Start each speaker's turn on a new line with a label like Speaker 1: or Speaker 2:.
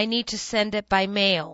Speaker 1: I need to send it by mail.